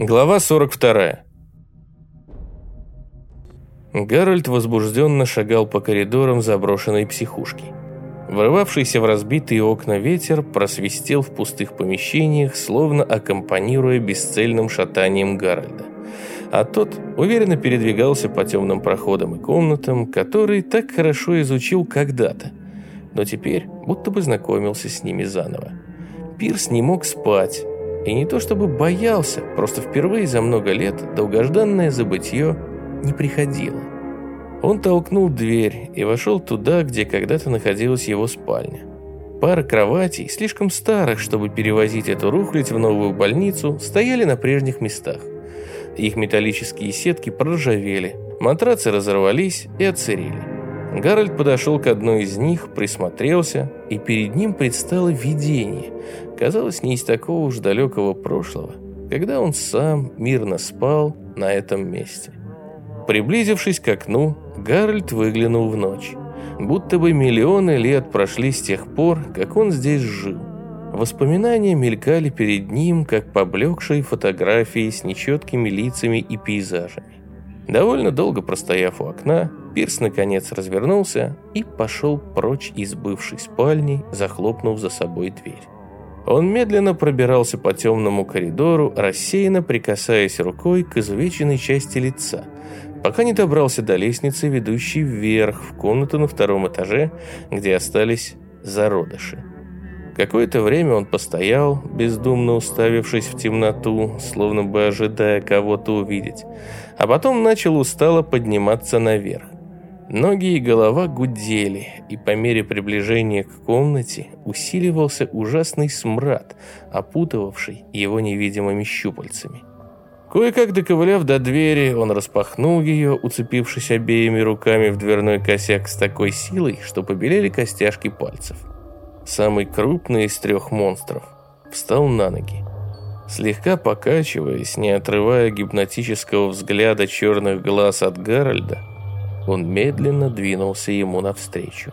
Глава 42. Гарольд возбужденно шагал по коридорам заброшенной психушки. Врывавшийся в разбитые окна ветер просвистел в пустых помещениях, словно аккомпанируя бесцельным шатанием Гарольда. А тот уверенно передвигался по темным проходам и комнатам, которые так хорошо изучил когда-то, но теперь будто бы знакомился с ними заново. Пирс не мог спать, и не то чтобы боялся, просто впервые за много лет долгожданное забытье не приходило. Он толкнул дверь и вошел туда, где когда-то находилась его спальня. Пара кроватей, слишком старых, чтобы перевозить эту рухлядь в новую больницу, стояли на прежних местах. Их металлические сетки проржавели, матрацы разорвались и отсырели. Гарольд подошел к одной из них, присмотрелся, и перед ним предстало видение, казалось, не из такого уж далекого прошлого, когда он сам мирно спал на этом месте. Приблизившись к окну, Гарольд выглянул в ночь. Будто бы миллионы лет прошли с тех пор, как он здесь жил. Воспоминания мелькали перед ним, как поблекшие фотографии с нечеткими лицами и пейзажами. Довольно долго простояв у окна, Пирс наконец развернулся и пошел прочь из бывшей спальни, захлопнув за собой дверь. Он медленно пробирался по темному коридору, рассеянно прикасаясь рукой к изувеченной части лица, пока не добрался до лестницы, ведущей вверх, в комнату на втором этаже, где остались зародыши. Какое-то время он постоял, бездумно уставившись в темноту, словно бы ожидая кого-то увидеть, а потом начал устало подниматься наверх. Ноги и голова гудели, и по мере приближения к комнате усиливался ужасный смрад, опутывавший его невидимыми щупальцами. Кое-как доковыляв до двери, он распахнул ее, уцепившись обеими руками в дверной косяк с такой силой, что побелели костяшки пальцев. Самый крупный из трех монстров встал на ноги. Слегка покачиваясь, не отрывая гипнотического взгляда черных глаз от Гарольда, он медленно двинулся ему навстречу.